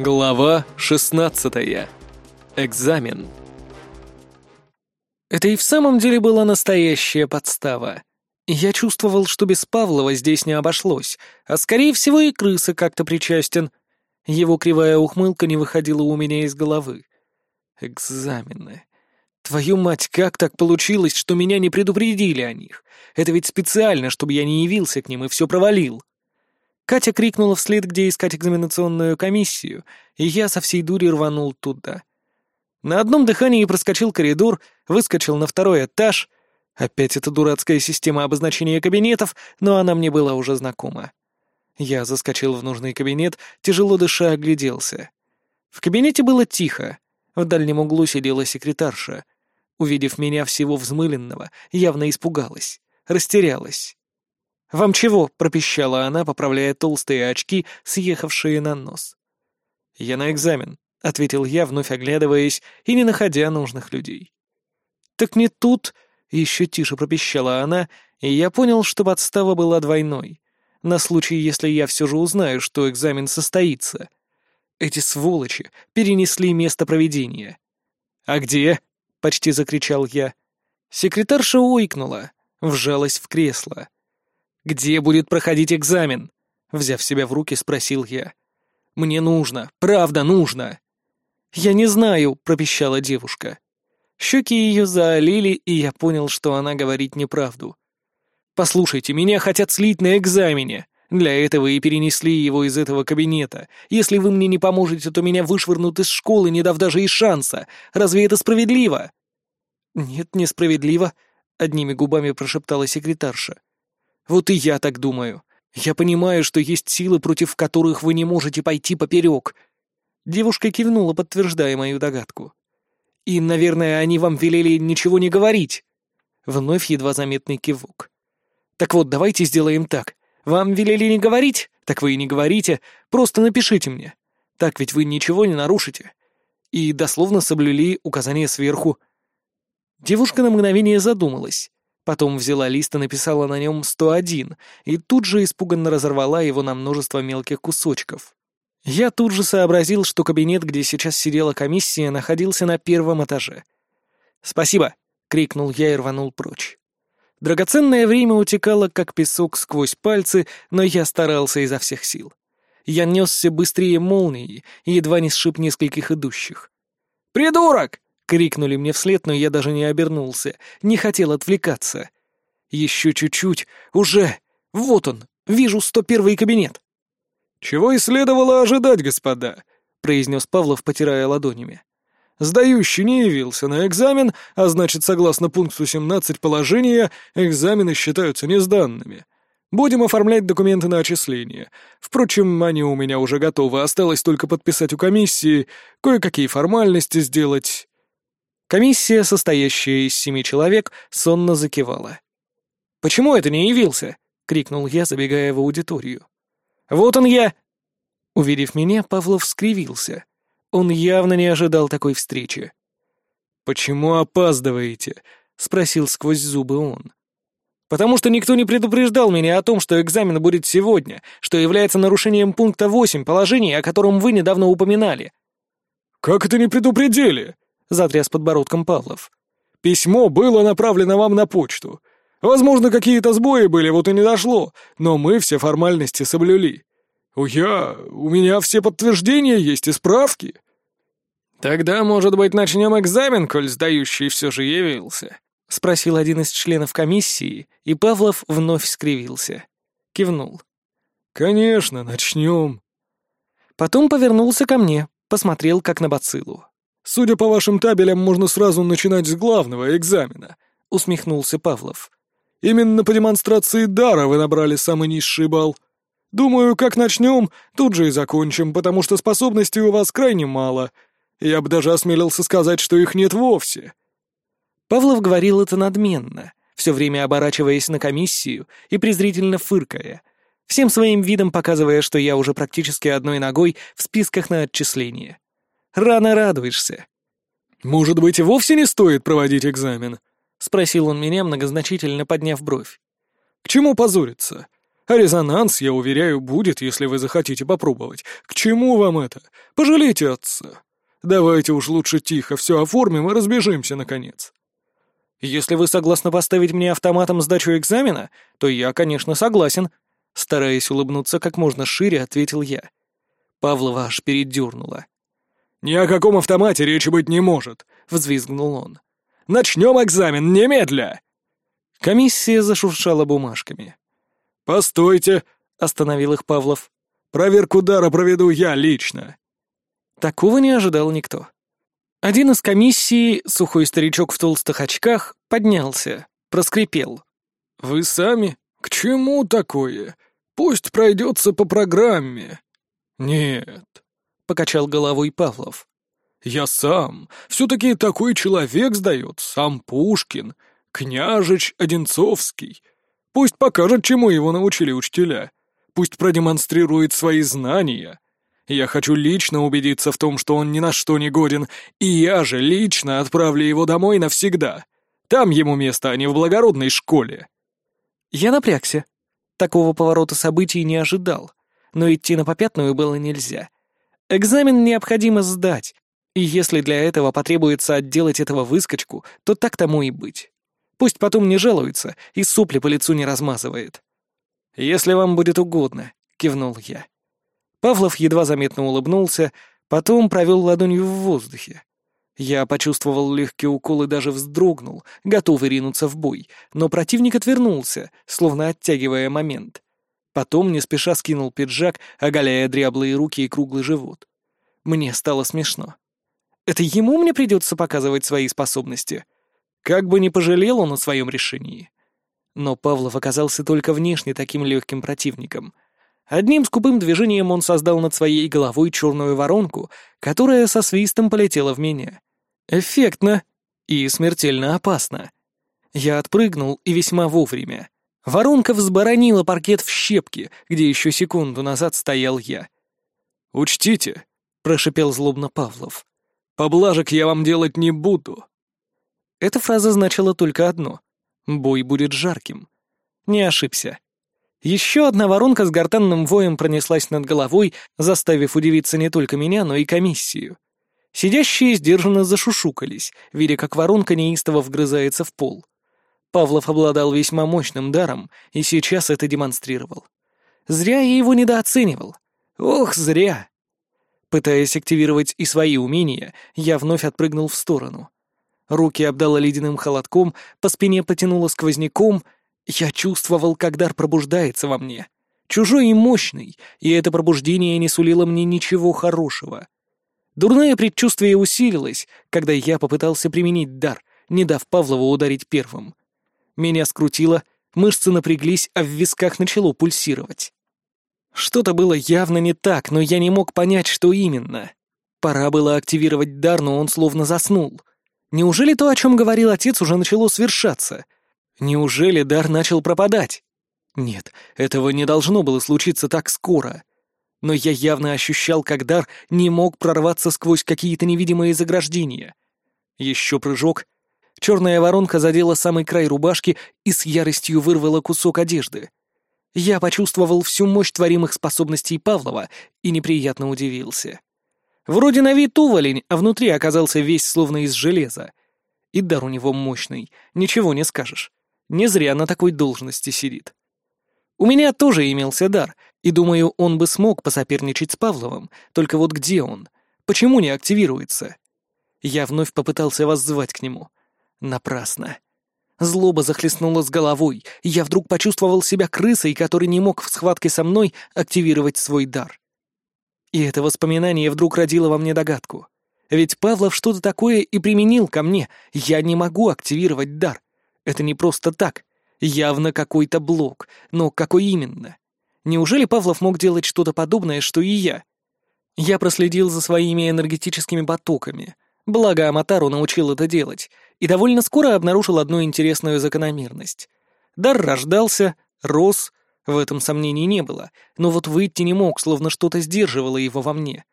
Глава 16. Экзамен. Это и в самом деле была настоящая подстава. Я чувствовал, что без Павлова здесь не обошлось, а скорее всего и крыса как-то причастен. Его кривая ухмылка не выходила у меня из головы. Экзамены. Твою мать, как так получилось, что меня не предупредили о них? Это ведь специально, чтобы я не явился к ним и все провалил. Катя крикнула вслед, где искать экзаменационную комиссию, и я со всей дури рванул туда. На одном дыхании проскочил коридор, выскочил на второй этаж. Опять эта дурацкая система обозначения кабинетов, но она мне была уже знакома. Я заскочил в нужный кабинет, тяжело дыша огляделся. В кабинете было тихо. В дальнем углу сидела секретарша. Увидев меня всего взмыленного, явно испугалась, растерялась. «Вам чего?» — пропищала она, поправляя толстые очки, съехавшие на нос. «Я на экзамен», — ответил я, вновь оглядываясь и не находя нужных людей. «Так не тут», — еще тише пропищала она, и я понял, что подстава была двойной, на случай, если я все же узнаю, что экзамен состоится. Эти сволочи перенесли место проведения. «А где?» — почти закричал я. Секретарша ойкнула, вжалась в кресло. «Где будет проходить экзамен?» Взяв себя в руки, спросил я. «Мне нужно, правда нужно!» «Я не знаю», — пропищала девушка. Щеки ее заолели, и я понял, что она говорит неправду. «Послушайте, меня хотят слить на экзамене. Для этого и перенесли его из этого кабинета. Если вы мне не поможете, то меня вышвырнут из школы, не дав даже и шанса. Разве это справедливо?» «Нет, несправедливо», — одними губами прошептала секретарша. Вот и я так думаю. Я понимаю, что есть силы, против которых вы не можете пойти поперек. Девушка кивнула, подтверждая мою догадку. И, наверное, они вам велели ничего не говорить. Вновь едва заметный кивок. Так вот, давайте сделаем так. Вам велели не говорить? Так вы и не говорите. Просто напишите мне. Так ведь вы ничего не нарушите. И дословно соблюли указания сверху. Девушка на мгновение задумалась. Потом взяла лист и написала на нем 101, и тут же испуганно разорвала его на множество мелких кусочков. Я тут же сообразил, что кабинет, где сейчас сидела комиссия, находился на первом этаже. «Спасибо!» — крикнул я и рванул прочь. Драгоценное время утекало, как песок сквозь пальцы, но я старался изо всех сил. Я несся быстрее молнии едва не сшиб нескольких идущих. «Придурок!» Крикнули мне вслед, но я даже не обернулся, не хотел отвлекаться. Еще чуть-чуть, уже, вот он, вижу сто первый кабинет. «Чего и следовало ожидать, господа», — произнес Павлов, потирая ладонями. «Сдающий не явился на экзамен, а значит, согласно пункту 17 положения, экзамены считаются несданными. Будем оформлять документы на отчисление. Впрочем, они у меня уже готовы, осталось только подписать у комиссии, кое-какие формальности сделать. Комиссия, состоящая из семи человек, сонно закивала. «Почему это не явился?» — крикнул я, забегая в аудиторию. «Вот он я!» Увидев меня, Павлов скривился. Он явно не ожидал такой встречи. «Почему опаздываете?» — спросил сквозь зубы он. «Потому что никто не предупреждал меня о том, что экзамен будет сегодня, что является нарушением пункта 8 положения, о котором вы недавно упоминали». «Как это не предупредили?» — затряс подбородком Павлов. «Письмо было направлено вам на почту. Возможно, какие-то сбои были, вот и не дошло, но мы все формальности соблюли. У я... у меня все подтверждения есть и справки». «Тогда, может быть, начнем экзамен, коль сдающий все же явился?» — спросил один из членов комиссии, и Павлов вновь скривился. Кивнул. «Конечно, начнем». Потом повернулся ко мне, посмотрел как на бациллу. Судя по вашим табелям, можно сразу начинать с главного экзамена», — усмехнулся Павлов. «Именно по демонстрации дара вы набрали самый низший балл. Думаю, как начнем, тут же и закончим, потому что способностей у вас крайне мало. Я бы даже осмелился сказать, что их нет вовсе». Павлов говорил это надменно, все время оборачиваясь на комиссию и презрительно фыркая, всем своим видом показывая, что я уже практически одной ногой в списках на отчисление. Рано радуешься». «Может быть, и вовсе не стоит проводить экзамен?» — спросил он меня, многозначительно подняв бровь. «К чему позориться? А резонанс, я уверяю, будет, если вы захотите попробовать. К чему вам это? Пожалейте отца. Давайте уж лучше тихо все оформим и разбежимся, наконец. Если вы согласны поставить мне автоматом сдачу экзамена, то я, конечно, согласен. Стараясь улыбнуться как можно шире, ответил я. Павлова аж передернула. «Ни о каком автомате речи быть не может», — взвизгнул он. «Начнем экзамен, немедля!» Комиссия зашуршала бумажками. «Постойте!» — остановил их Павлов. «Проверку дара проведу я лично». Такого не ожидал никто. Один из комиссии, сухой старичок в толстых очках, поднялся, проскрипел. «Вы сами? К чему такое? Пусть пройдется по программе». «Нет», — покачал головой Павлов. «Я сам. Все-таки такой человек сдает, сам Пушкин, княжич Одинцовский. Пусть покажет, чему его научили учителя. Пусть продемонстрирует свои знания. Я хочу лично убедиться в том, что он ни на что не годен, и я же лично отправлю его домой навсегда. Там ему место, а не в благородной школе». Я напрягся. Такого поворота событий не ожидал. Но идти на попятную было нельзя. Экзамен необходимо сдать, и если для этого потребуется отделать этого выскочку, то так тому и быть. Пусть потом не жалуется и сопли по лицу не размазывает. «Если вам будет угодно», — кивнул я. Павлов едва заметно улыбнулся, потом провел ладонью в воздухе. Я почувствовал легкий укол и даже вздрогнул, готовый ринуться в бой, но противник отвернулся, словно оттягивая момент. Потом не спеша скинул пиджак, оголяя дряблые руки и круглый живот. Мне стало смешно. Это ему мне придется показывать свои способности — как бы ни пожалел он о своем решении. Но Павлов оказался только внешне таким легким противником. Одним скупым движением он создал над своей головой черную воронку, которая со свистом полетела в меня. Эффектно и смертельно опасно. Я отпрыгнул и весьма вовремя. Воронка взборонила паркет в щепки, где еще секунду назад стоял я. «Учтите», — прошипел злобно Павлов, — «поблажек я вам делать не буду». Эта фраза значила только одно — бой будет жарким. Не ошибся. Еще одна воронка с гортанным воем пронеслась над головой, заставив удивиться не только меня, но и комиссию. Сидящие сдержанно зашушукались, видя, как воронка неистово вгрызается в пол. Павлов обладал весьма мощным даром и сейчас это демонстрировал. Зря я его недооценивал. Ох, зря. Пытаясь активировать и свои умения, я вновь отпрыгнул в сторону. Руки обдало ледяным холодком, по спине потянуло сквозняком. Я чувствовал, как дар пробуждается во мне. Чужой и мощный, и это пробуждение не сулило мне ничего хорошего. Дурное предчувствие усилилось, когда я попытался применить дар, не дав Павлову ударить первым. Меня скрутило, мышцы напряглись, а в висках начало пульсировать. Что-то было явно не так, но я не мог понять, что именно. Пора было активировать дар, но он словно заснул. Неужели то, о чем говорил отец, уже начало свершаться? Неужели дар начал пропадать? Нет, этого не должно было случиться так скоро. Но я явно ощущал, как дар не мог прорваться сквозь какие-то невидимые заграждения. Еще прыжок. Черная воронка задела самый край рубашки и с яростью вырвала кусок одежды. Я почувствовал всю мощь творимых способностей Павлова и неприятно удивился. Вроде на вид уволень, а внутри оказался весь словно из железа. И дар у него мощный, ничего не скажешь. Не зря на такой должности сидит. У меня тоже имелся дар, и думаю, он бы смог посоперничать с Павловым, только вот где он? Почему не активируется? Я вновь попытался воззвать к нему. Напрасно. Злоба захлестнула с головой, я вдруг почувствовал себя крысой, который не мог в схватке со мной активировать свой дар. И это воспоминание вдруг родило во мне догадку. Ведь Павлов что-то такое и применил ко мне. Я не могу активировать дар. Это не просто так. Явно какой-то блок. Но какой именно? Неужели Павлов мог делать что-то подобное, что и я? Я проследил за своими энергетическими потоками. Благо, Аматару научил это делать. И довольно скоро обнаружил одну интересную закономерность. Дар рождался, рос, в этом сомнений не было, но вот выйти не мог, словно что-то сдерживало его во мне.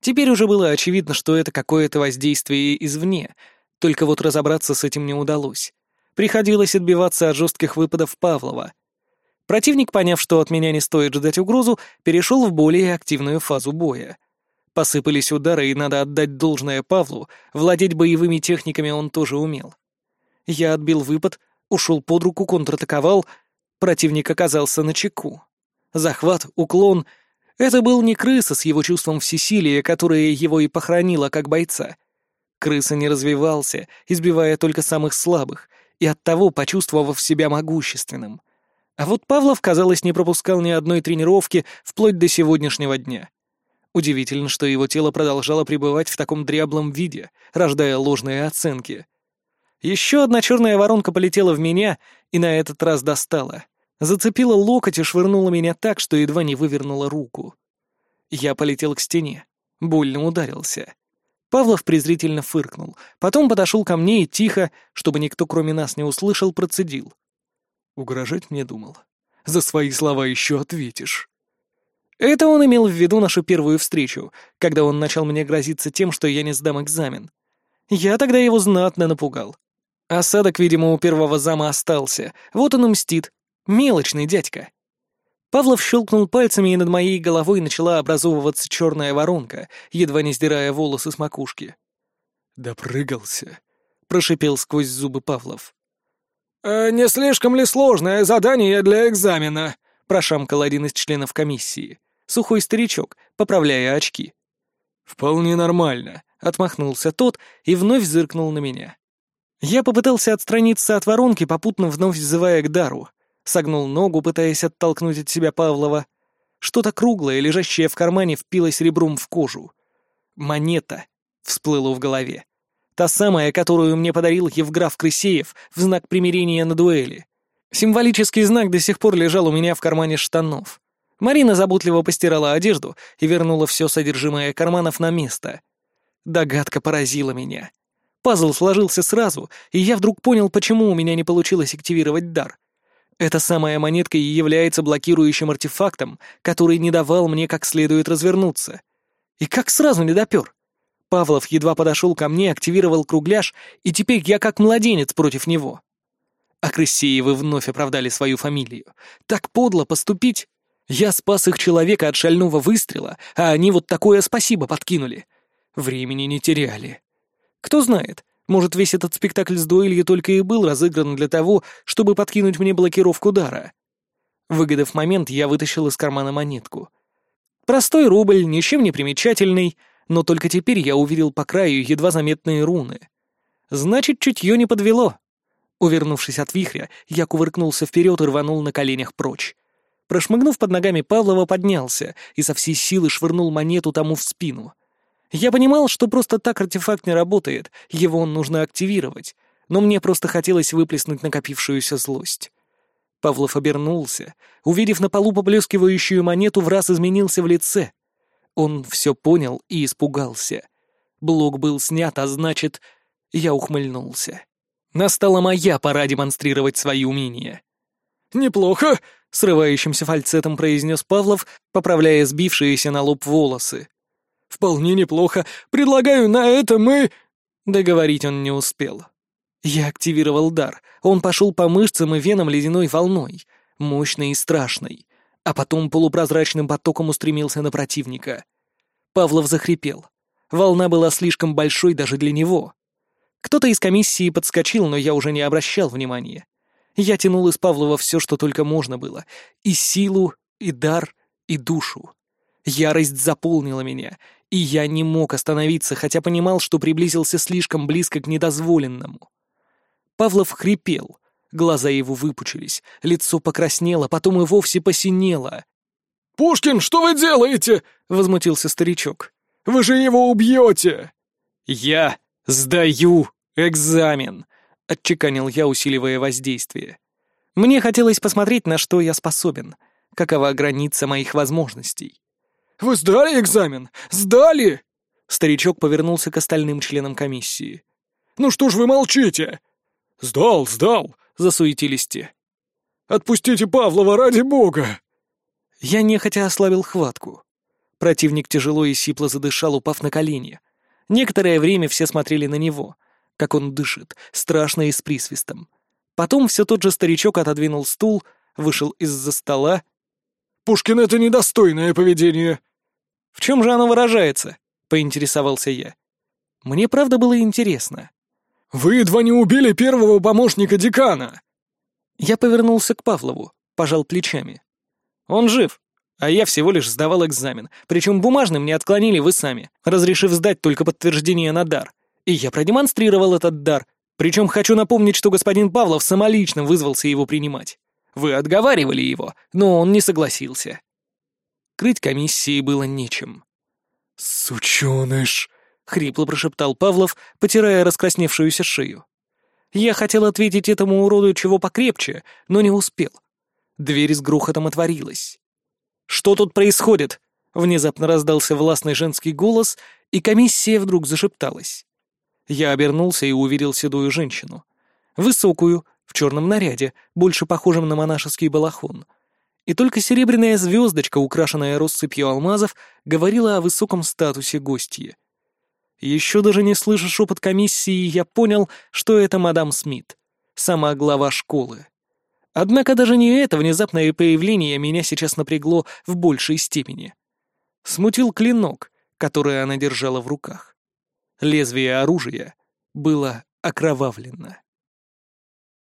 Теперь уже было очевидно, что это какое-то воздействие извне, только вот разобраться с этим не удалось. Приходилось отбиваться от жестких выпадов Павлова. Противник, поняв, что от меня не стоит ждать угрозу, перешел в более активную фазу боя. Посыпались удары, и надо отдать должное Павлу, владеть боевыми техниками он тоже умел. Я отбил выпад, ушел под руку, контратаковал. Противник оказался на чеку. Захват, уклон. Это был не крыса с его чувством всесилия, которое его и похоронило как бойца. Крыса не развивался, избивая только самых слабых, и оттого почувствовав себя могущественным. А вот Павлов, казалось, не пропускал ни одной тренировки вплоть до сегодняшнего дня. Удивительно, что его тело продолжало пребывать в таком дряблом виде, рождая ложные оценки. Еще одна черная воронка полетела в меня и на этот раз достала. Зацепила локоть и швырнула меня так, что едва не вывернула руку. Я полетел к стене. Больно ударился. Павлов презрительно фыркнул. Потом подошел ко мне и тихо, чтобы никто кроме нас не услышал, процедил. «Угрожать мне думал. За свои слова еще ответишь». Это он имел в виду нашу первую встречу, когда он начал мне грозиться тем, что я не сдам экзамен. Я тогда его знатно напугал. Осадок, видимо, у первого зама остался. Вот он и мстит. Мелочный дядька. Павлов щелкнул пальцами, и над моей головой начала образовываться черная воронка, едва не сдирая волосы с макушки. «Допрыгался», — прошипел сквозь зубы Павлов. «Э, «Не слишком ли сложное задание для экзамена?» — прошамкал один из членов комиссии. Сухой старичок, поправляя очки. «Вполне нормально», — отмахнулся тот и вновь зыркнул на меня. Я попытался отстраниться от воронки, попутно вновь взывая к дару. Согнул ногу, пытаясь оттолкнуть от себя Павлова. Что-то круглое, лежащее в кармане, впилось ребром в кожу. «Монета», — всплыло в голове. Та самая, которую мне подарил Евграф Крысеев в знак примирения на дуэли. Символический знак до сих пор лежал у меня в кармане штанов. Марина заботливо постирала одежду и вернула все содержимое карманов на место. Догадка поразила меня. Пазл сложился сразу, и я вдруг понял, почему у меня не получилось активировать дар. Эта самая монетка и является блокирующим артефактом, который не давал мне как следует развернуться. И как сразу не допер. Павлов едва подошел ко мне, активировал кругляш, и теперь я как младенец против него. А Крысеевы вновь оправдали свою фамилию. Так подло поступить. Я спас их человека от шального выстрела, а они вот такое спасибо подкинули. Времени не теряли. Кто знает, может, весь этот спектакль с дуэлью только и был разыгран для того, чтобы подкинуть мне блокировку дара. Выгодав момент, я вытащил из кармана монетку. Простой рубль, ничем не примечательный, но только теперь я увидел по краю едва заметные руны. Значит, чутье не подвело. Увернувшись от вихря, я кувыркнулся вперед и рванул на коленях прочь. Прошмыгнув под ногами Павлова, поднялся и со всей силы швырнул монету тому в спину. Я понимал, что просто так артефакт не работает, его нужно активировать, но мне просто хотелось выплеснуть накопившуюся злость. Павлов обернулся, увидев на полу поблескивающую монету, в раз изменился в лице. Он все понял и испугался. Блок был снят, а значит, я ухмыльнулся. Настала моя пора демонстрировать свои умения. «Неплохо», — срывающимся фальцетом произнес Павлов, поправляя сбившиеся на лоб волосы. «Вполне неплохо. Предлагаю на это мы...» Договорить он не успел. Я активировал дар. Он пошел по мышцам и венам ледяной волной, мощной и страшной, а потом полупрозрачным потоком устремился на противника. Павлов захрипел. Волна была слишком большой даже для него. Кто-то из комиссии подскочил, но я уже не обращал внимания. Я тянул из Павлова все, что только можно было. И силу, и дар, и душу. Ярость заполнила меня, и я не мог остановиться, хотя понимал, что приблизился слишком близко к недозволенному. Павлов хрипел, глаза его выпучились, лицо покраснело, потом и вовсе посинело. «Пушкин, что вы делаете?» — возмутился старичок. «Вы же его убьете!» «Я сдаю экзамен!» — отчеканил я, усиливая воздействие. Мне хотелось посмотреть, на что я способен, какова граница моих возможностей. «Вы сдали экзамен? Сдали?» Старичок повернулся к остальным членам комиссии. «Ну что ж вы молчите?» «Сдал, сдал!» — засуетились те. «Отпустите Павлова ради бога!» Я нехотя ослабил хватку. Противник тяжело и сипло задышал, упав на колени. Некоторое время все смотрели на него, как он дышит, страшно и с присвистом. Потом все тот же старичок отодвинул стул, вышел из-за стола. «Пушкин — это недостойное поведение». «В чем же оно выражается?» — поинтересовался я. Мне правда было интересно. «Вы едва не убили первого помощника декана!» Я повернулся к Павлову, пожал плечами. «Он жив, а я всего лишь сдавал экзамен, причем бумажный мне отклонили вы сами, разрешив сдать только подтверждение на дар. И я продемонстрировал этот дар, причем хочу напомнить, что господин Павлов самолично вызвался его принимать. Вы отговаривали его, но он не согласился. Крыть комиссии было нечем. «Сучёныш!» — хрипло прошептал Павлов, потирая раскрасневшуюся шею. Я хотел ответить этому уроду чего покрепче, но не успел. Дверь с грохотом отворилась. «Что тут происходит?» — внезапно раздался властный женский голос, и комиссия вдруг зашепталась. Я обернулся и увидел седую женщину. Высокую, в черном наряде, больше похожем на монашеский балахон. И только серебряная звездочка, украшенная россыпью алмазов, говорила о высоком статусе гостья. Еще даже не слыша шепот комиссии, я понял, что это мадам Смит, сама глава школы. Однако даже не это внезапное появление меня сейчас напрягло в большей степени. Смутил клинок, который она держала в руках. Лезвие оружия было окровавлено.